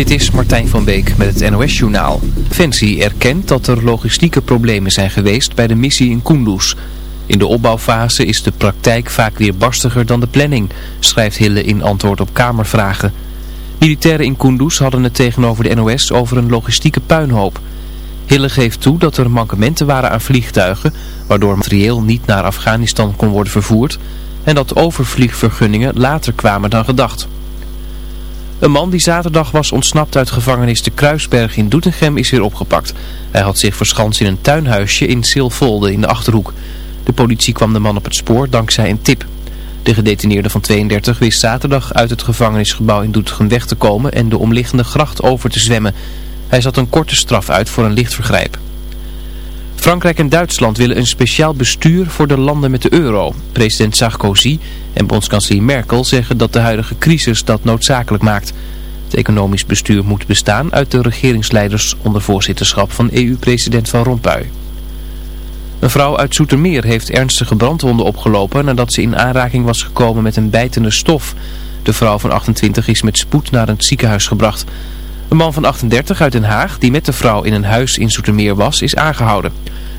Dit is Martijn van Beek met het NOS-journaal. Defensie erkent dat er logistieke problemen zijn geweest bij de missie in Kunduz. In de opbouwfase is de praktijk vaak weer barstiger dan de planning, schrijft Hille in antwoord op Kamervragen. Militairen in Kunduz hadden het tegenover de NOS over een logistieke puinhoop. Hille geeft toe dat er mankementen waren aan vliegtuigen, waardoor materieel niet naar Afghanistan kon worden vervoerd en dat overvliegvergunningen later kwamen dan gedacht. Een man die zaterdag was ontsnapt uit gevangenis de Kruisberg in Doetinchem is weer opgepakt. Hij had zich verschanst in een tuinhuisje in Silvolde in de Achterhoek. De politie kwam de man op het spoor dankzij een tip. De gedetineerde van 32 wist zaterdag uit het gevangenisgebouw in Doetinchem weg te komen en de omliggende gracht over te zwemmen. Hij zat een korte straf uit voor een licht vergrijp. Frankrijk en Duitsland willen een speciaal bestuur voor de landen met de euro. President Sarkozy en bondskanselier Merkel zeggen dat de huidige crisis dat noodzakelijk maakt. Het economisch bestuur moet bestaan uit de regeringsleiders onder voorzitterschap van EU-president Van Rompuy. Een vrouw uit Zoetermeer heeft ernstige brandwonden opgelopen nadat ze in aanraking was gekomen met een bijtende stof. De vrouw van 28 is met spoed naar een ziekenhuis gebracht. Een man van 38 uit Den Haag, die met de vrouw in een huis in Zoetermeer was, is aangehouden.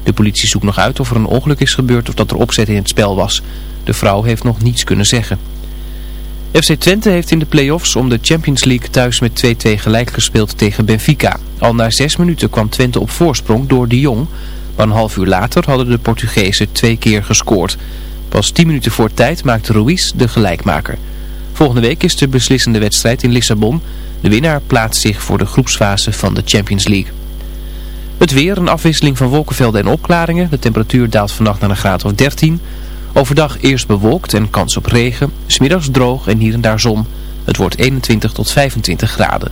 De politie zoekt nog uit of er een ongeluk is gebeurd of dat er opzet in het spel was. De vrouw heeft nog niets kunnen zeggen. FC Twente heeft in de play-offs om de Champions League thuis met 2-2 gelijk gespeeld tegen Benfica. Al na zes minuten kwam Twente op voorsprong door de Jong, maar een half uur later hadden de Portugezen twee keer gescoord. Pas tien minuten voor tijd maakte Ruiz de gelijkmaker. Volgende week is de beslissende wedstrijd in Lissabon. De winnaar plaatst zich voor de groepsfase van de Champions League. Het weer, een afwisseling van wolkenvelden en opklaringen. De temperatuur daalt vannacht naar een graad of 13. Overdag eerst bewolkt en kans op regen. Smiddags droog en hier en daar zon. Het wordt 21 tot 25 graden.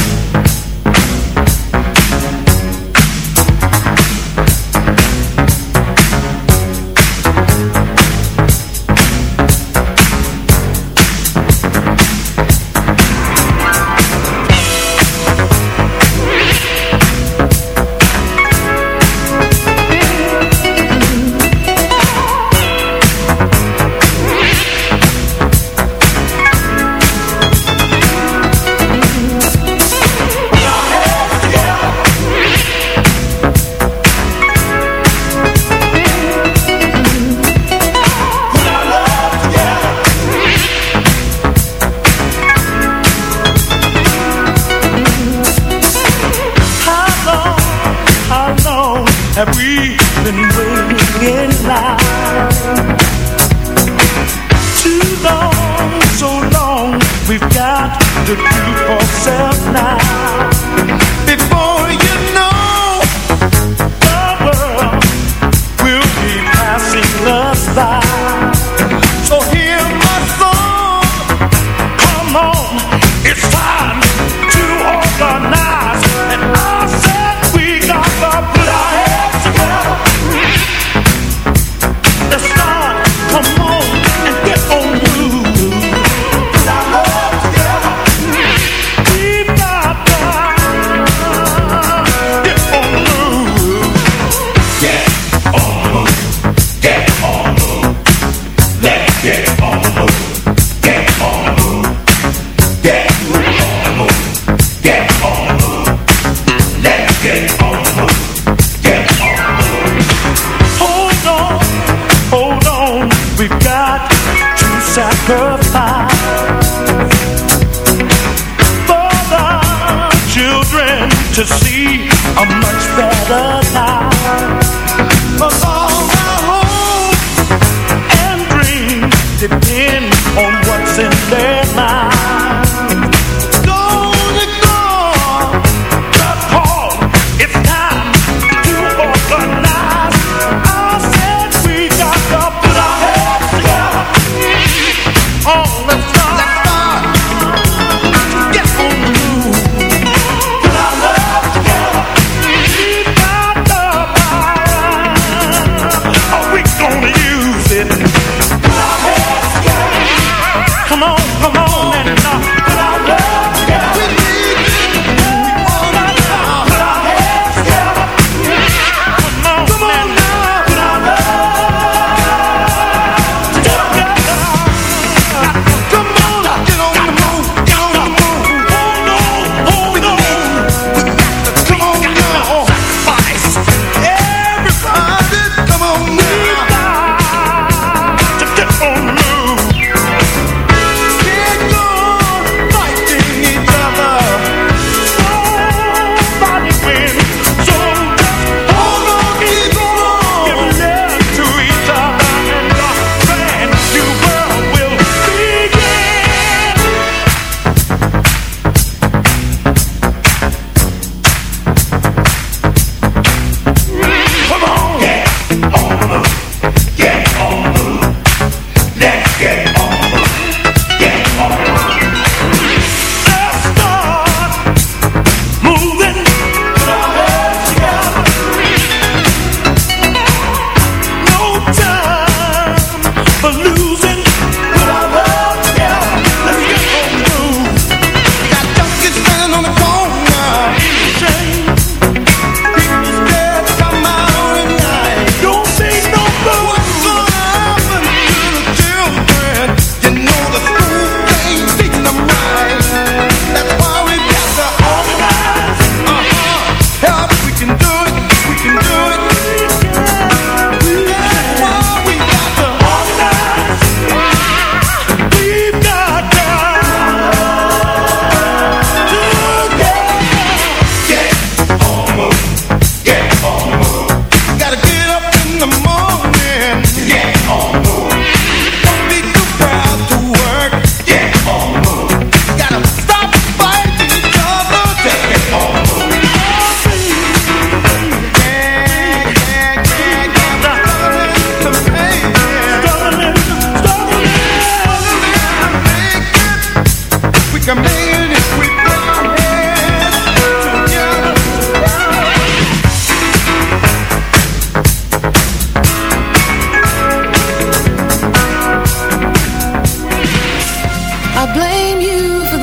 blame you for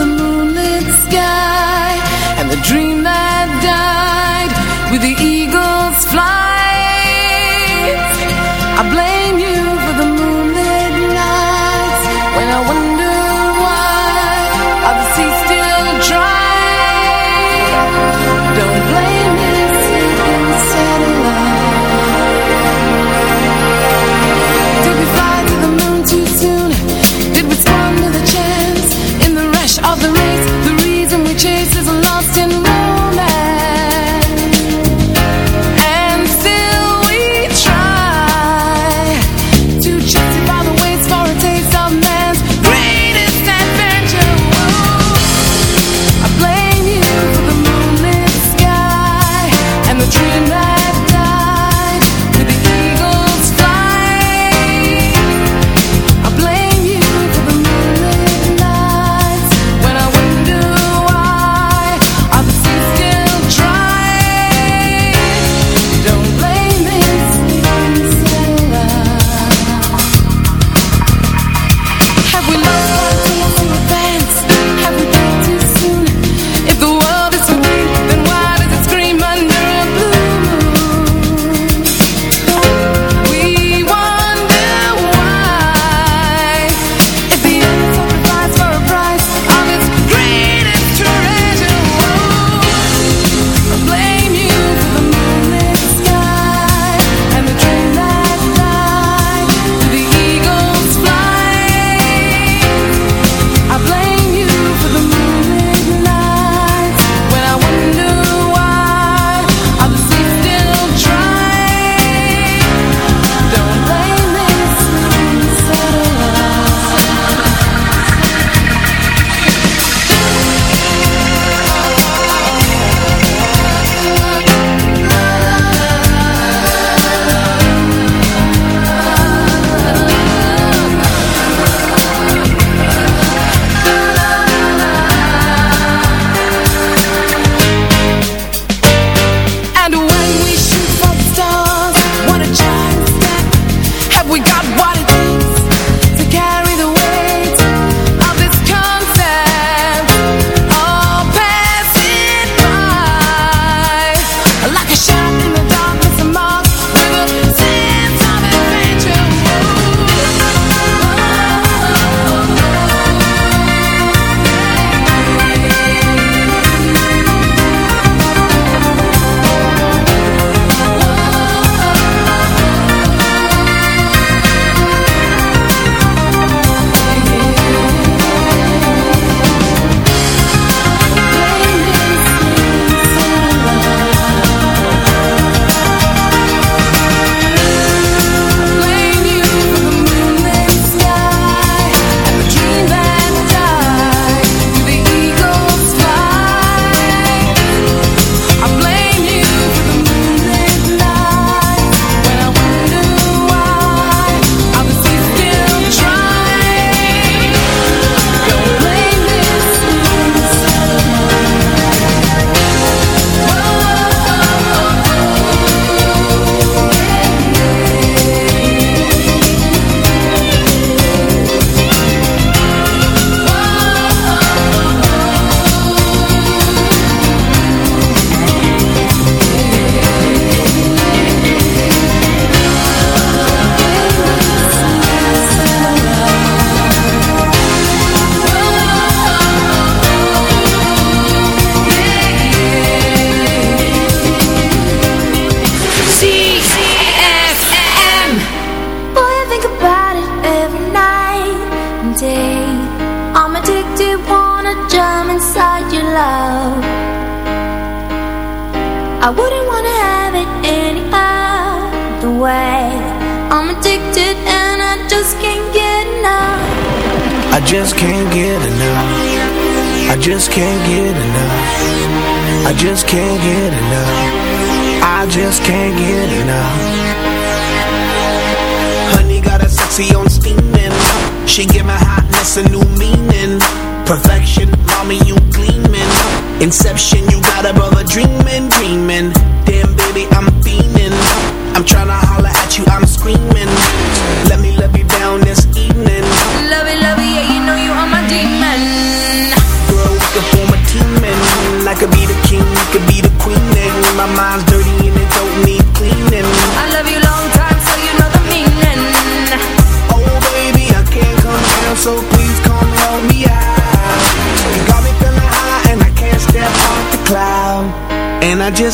Inception, you got a brother dreaming.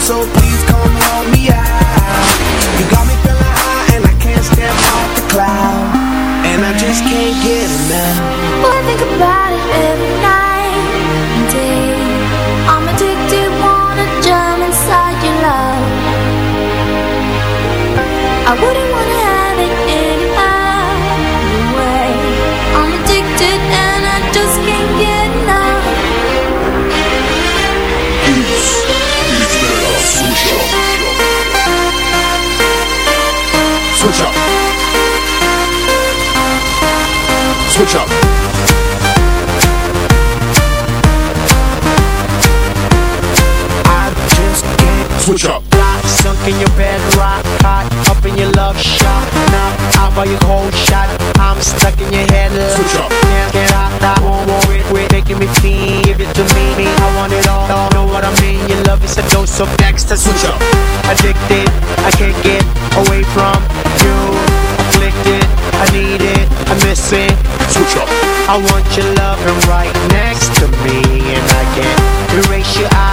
So please come help me out. You got me feeling high and I can't step off the cloud. And I just can't get enough. Boy, I think about it every Switch up. I just can't Switch up. Block, sunk in your bed, rock hot, up in your love shot. Now, out by your cold shot, I'm stuck in your head. Switch up. Can't get out, I won't worry, quit making me feel. Give it to me, me, I want it all. all. Know what I mean? Your love is a dose of next Switch up. Addicted, I can't get away from you. Afflicted, I need it, I miss it. Switch up. I want your loving right next to me, and I can't erase you out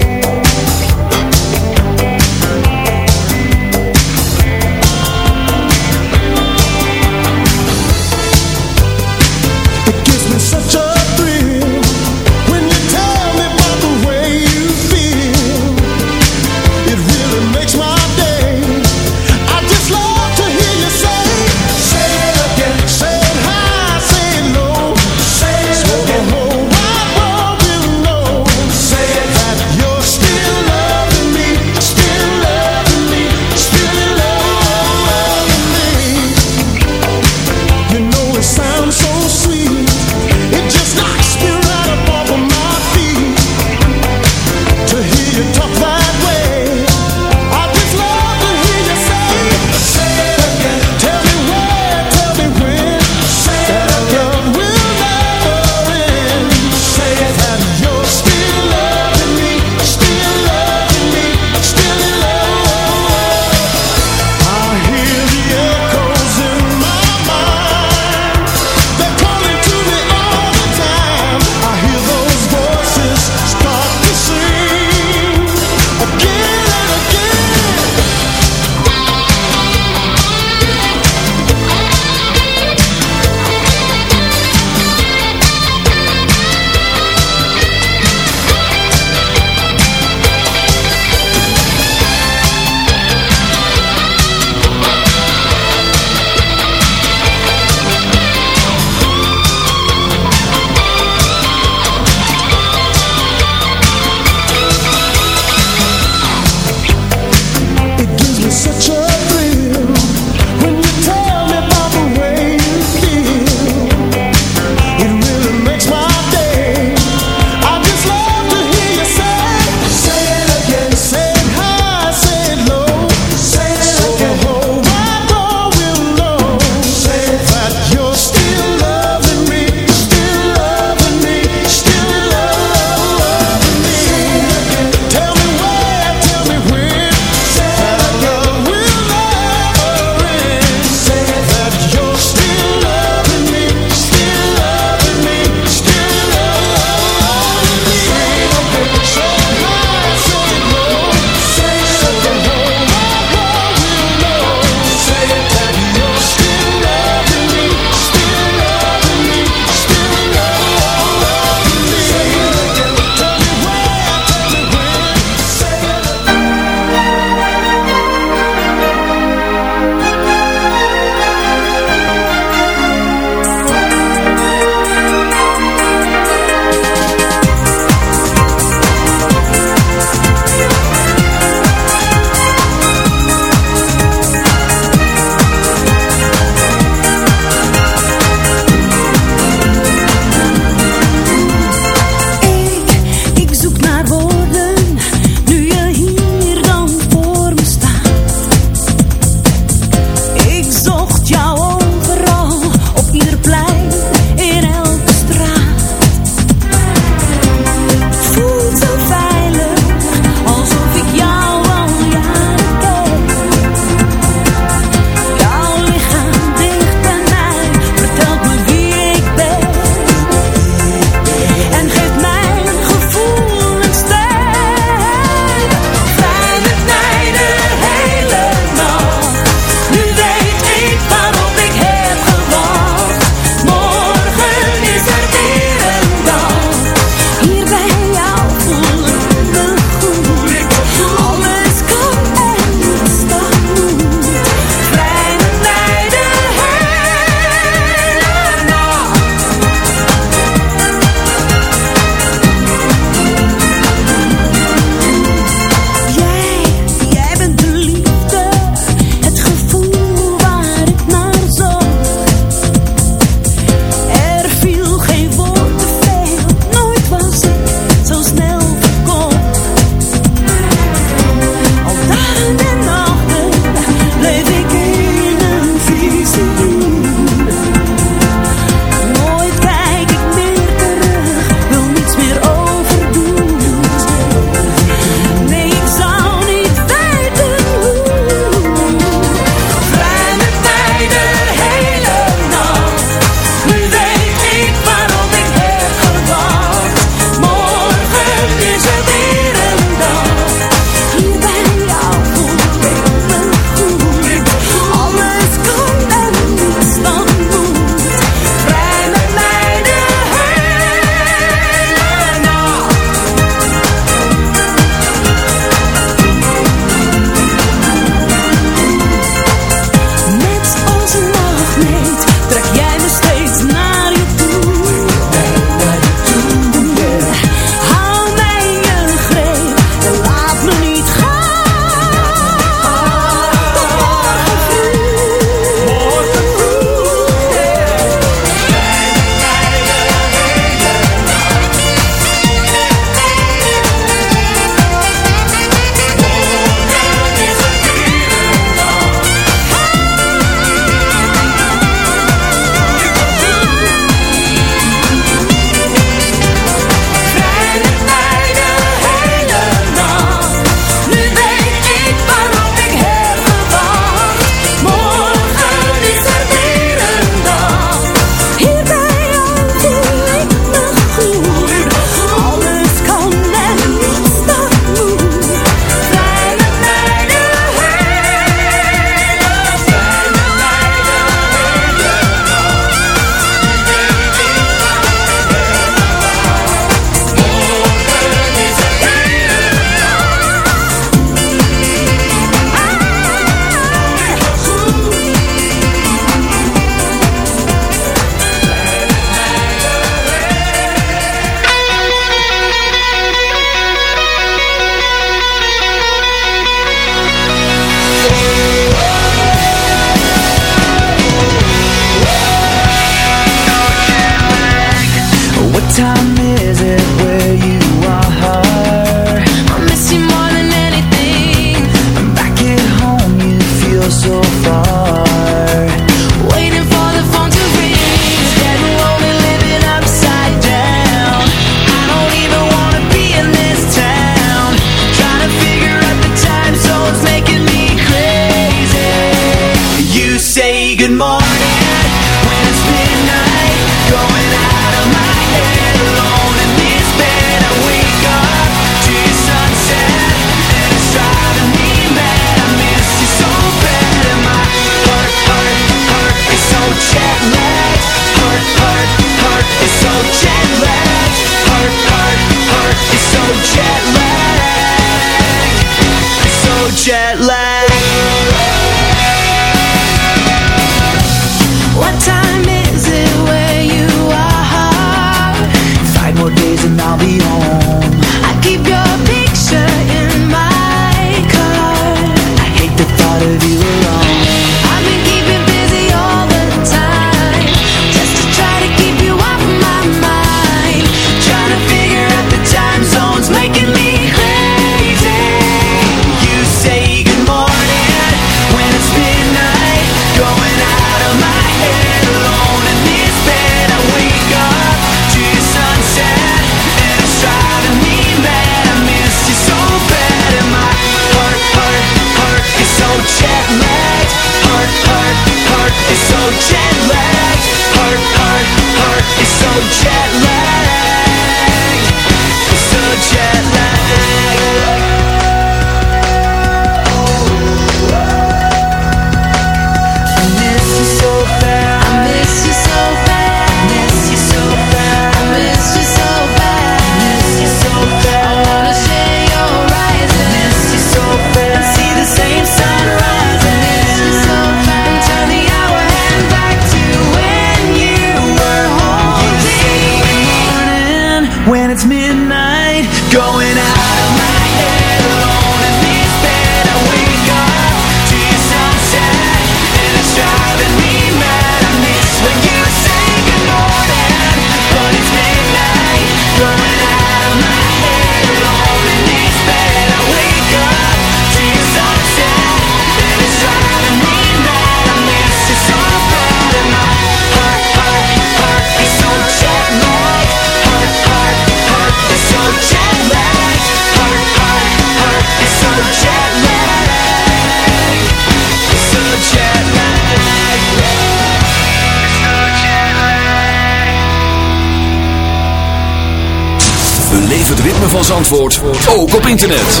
Zandvoort ook op internet.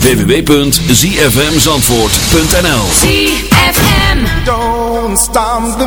www.zfmzandvoort.nl ZFM Don't stop the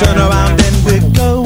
turn around and we go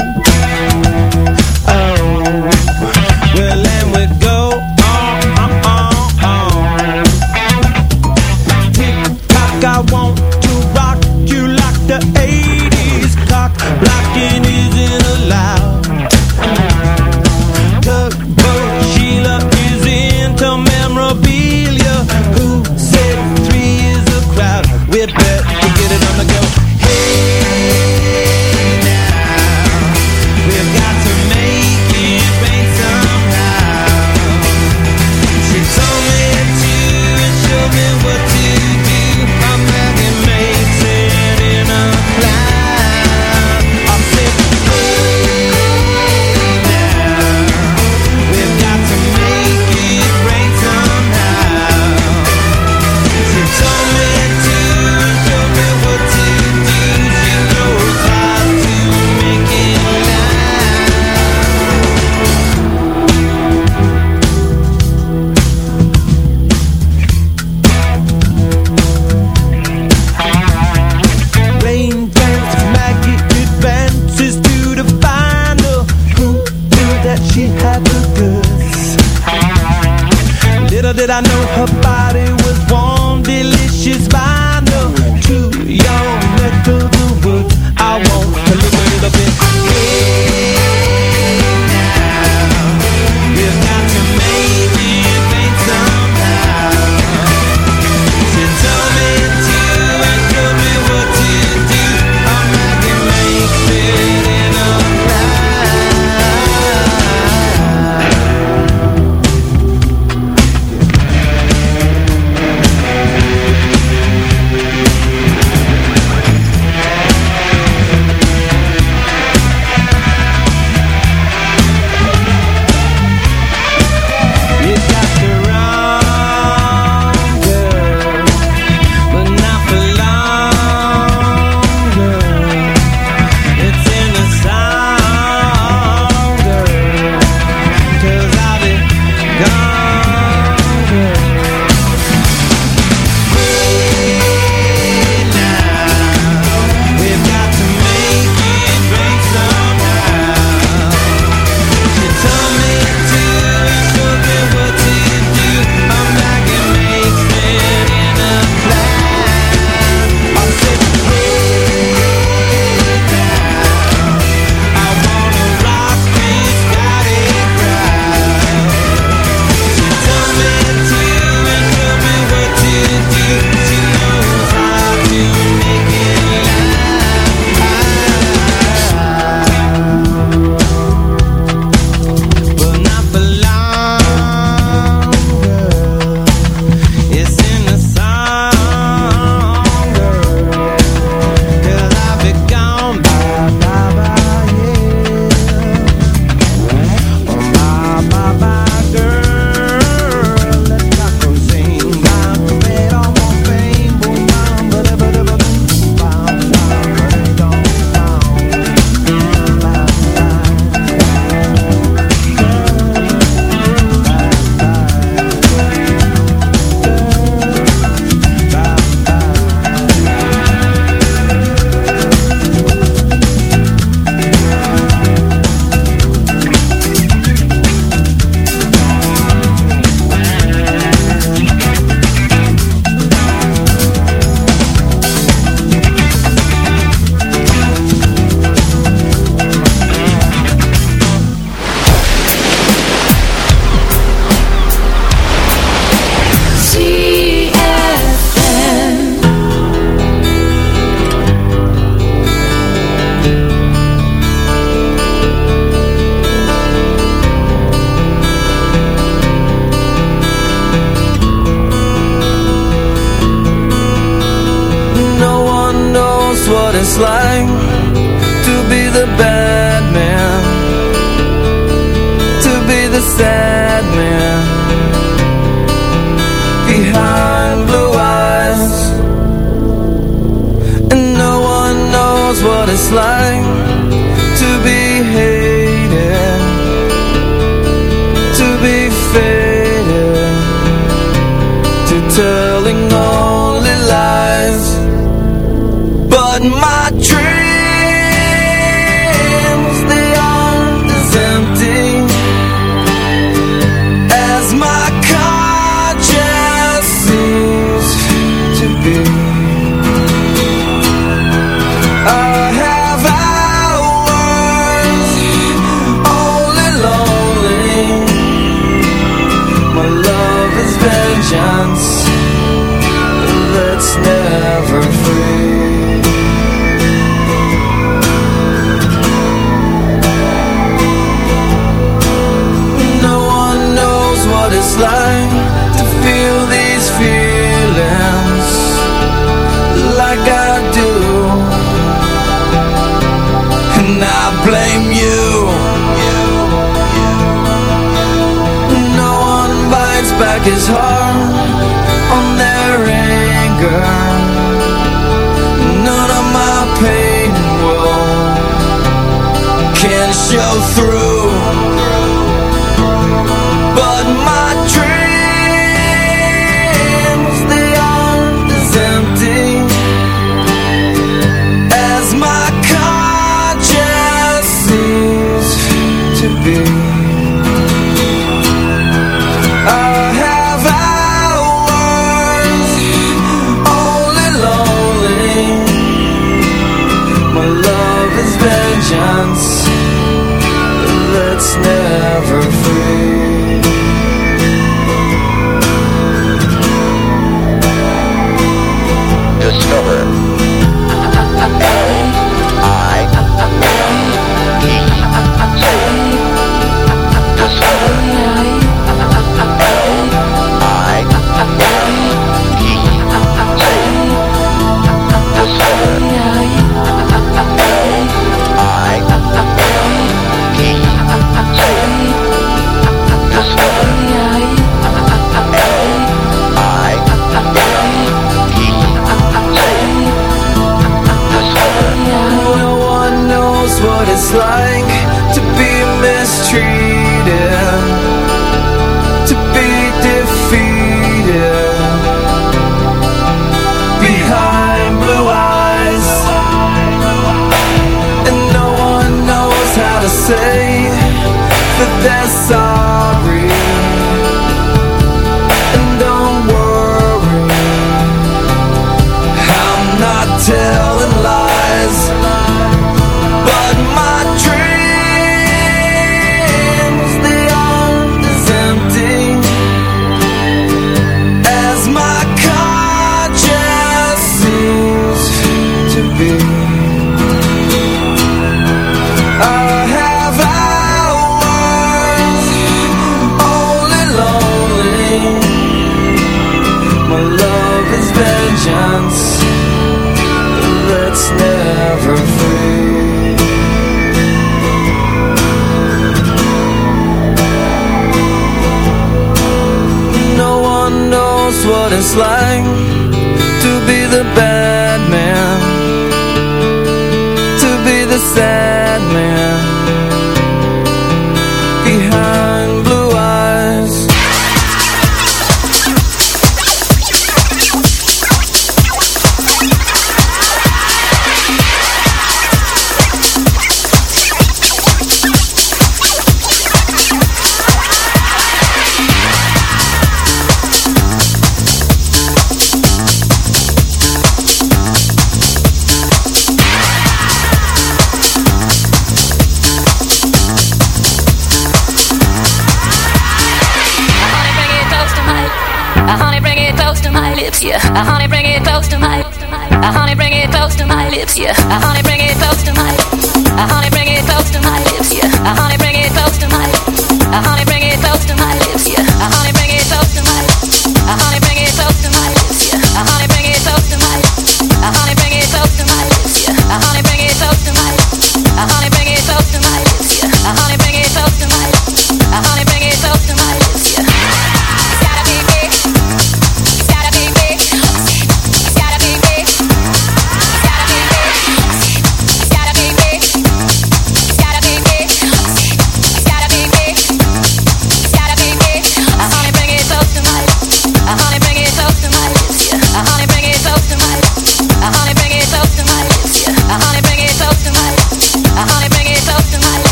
is hard.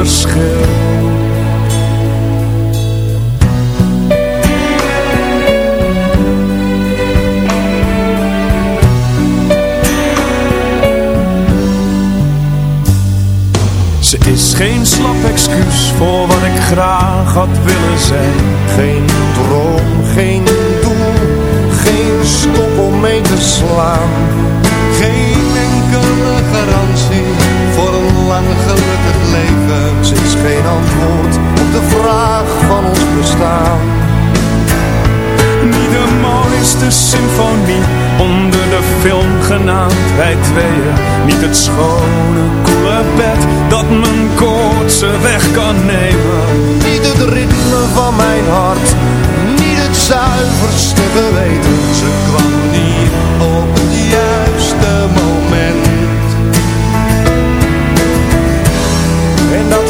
Verschil. Ze is geen slap excuus voor wat ik graag had willen zijn. Geen droom, geen doel, geen stop om mee te slaan. Geen enkele garantie voor een lang is geen antwoord op de vraag van ons bestaan. Niet de mooiste symfonie onder de film genaamd wij tweeën. Niet het schone, koele bed dat mijn koortse weg kan nemen. Niet het ritme van mijn hart, niet het zuiverste geweten. Ze kwam niet op het juiste moment. En dat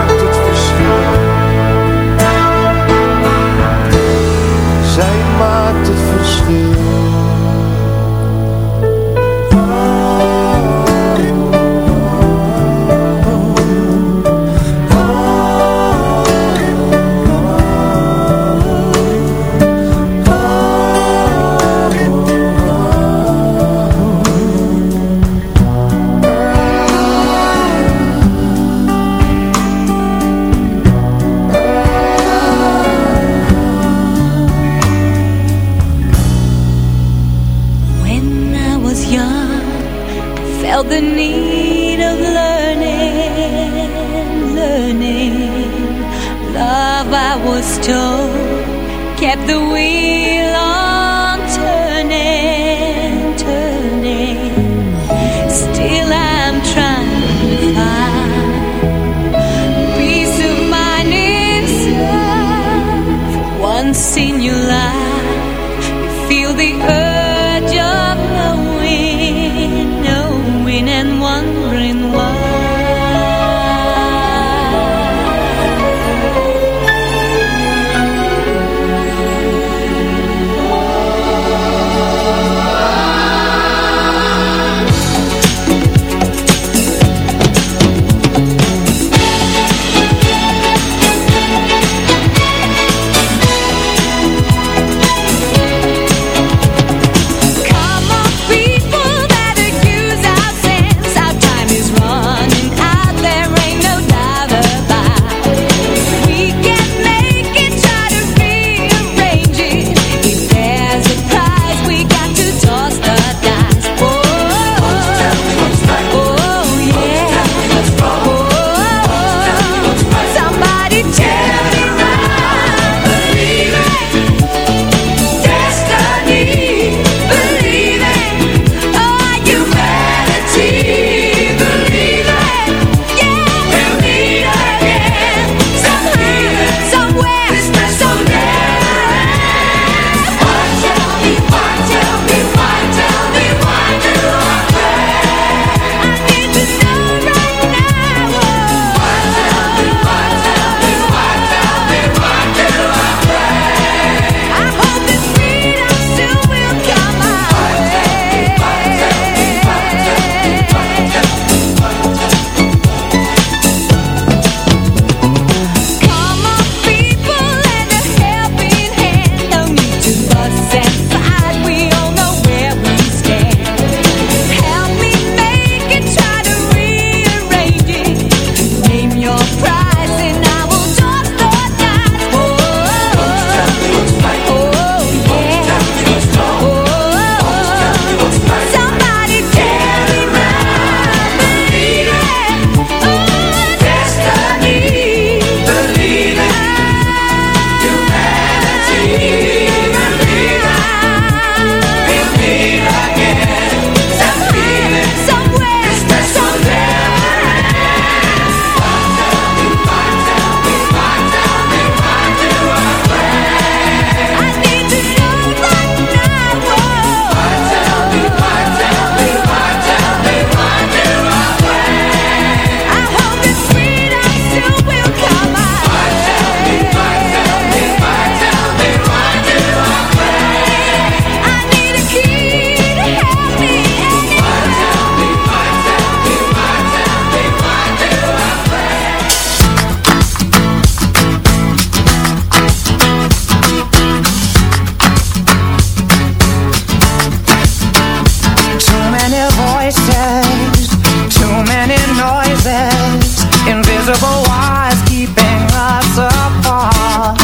Invisible wires keeping us apart.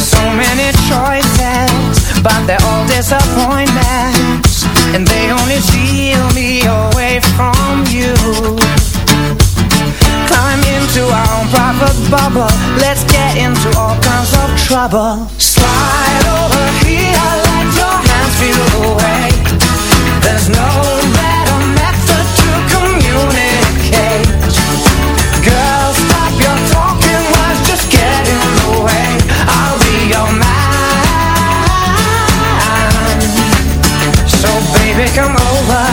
So many choices But they're all disappointments And they only steal me away from you. Climb into our private bubble Let's get into all kinds of trouble. Slide over here Let your hands feel the way baby, come over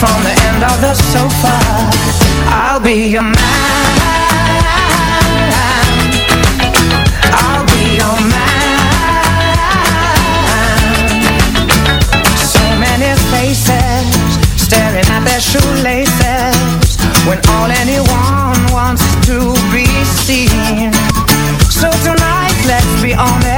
from the end of the sofa. I'll be your man. I'll be your man. So many faces staring at their shoelaces when all anyone wants to be seen. So tonight, let's be honest,